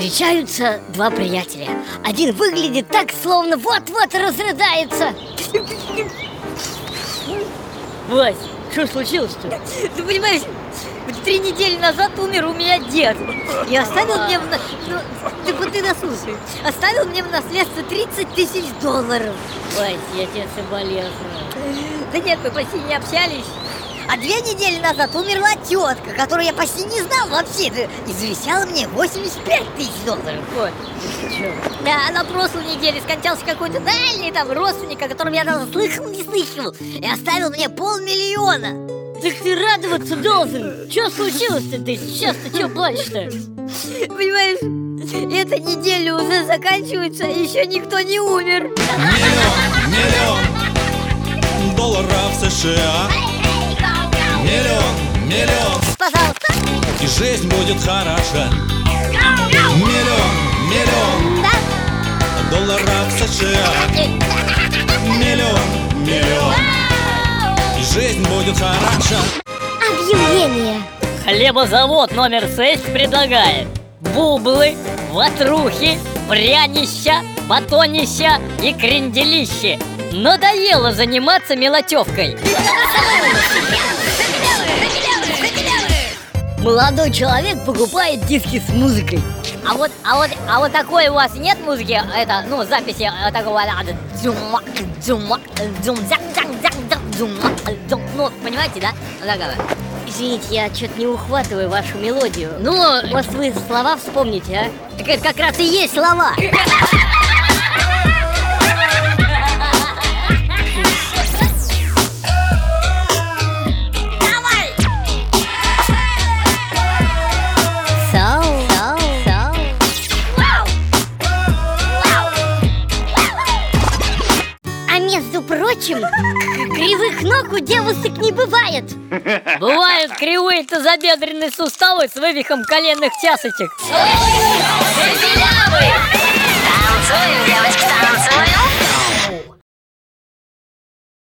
Встречаются два приятеля. Один выглядит так, словно вот-вот разрыдается. Вась, что случилось-то? Ты понимаешь, три недели назад умер у меня дед. И оставил мне в... Ну, ты, ты дослушай. Оставил мне в наследство 30 тысяч долларов. Вась, я тебе соболезную. Да нет, мы почти не общались а две недели назад умерла тетка, которую я почти не знал вообще И завещала мне 85 тысяч долларов ты? Да, на прошлой неделе скончался какой-то дальний там родственник, о котором я даже слыхал не слыхивал И оставил мне полмиллиона Так ты радоваться должен Что случилось-то ты? Сейчас-то что плачешь-то? Понимаешь, эта неделя уже заканчивается, а еще никто не умер Миллион, миллион долларов США Миллион, миллион. Пожалуйста. И жизнь будет хороша. Миллион, миллион. Долларов США. Миллион, миллион. И жизнь будет хороша. Объявление. Хлебозавод номер 6 предлагает. Бублы, ватрухи, прянища, батонища и кренделище. Надоело заниматься мелочевкой Молодой человек покупает диски с музыкой А вот, а вот, а вот такой у вас нет музыки, это, ну, записи э, такого. Ну, понимаете, да? Вот. Извините, я что-то не ухватываю вашу мелодию Ну, может вы слова вспомните, а? Так это как раз и есть слова к- кривых ног у девушек не бывает. Бывают кривые тазобедренные суставы с вывихом коленных часочек танцуем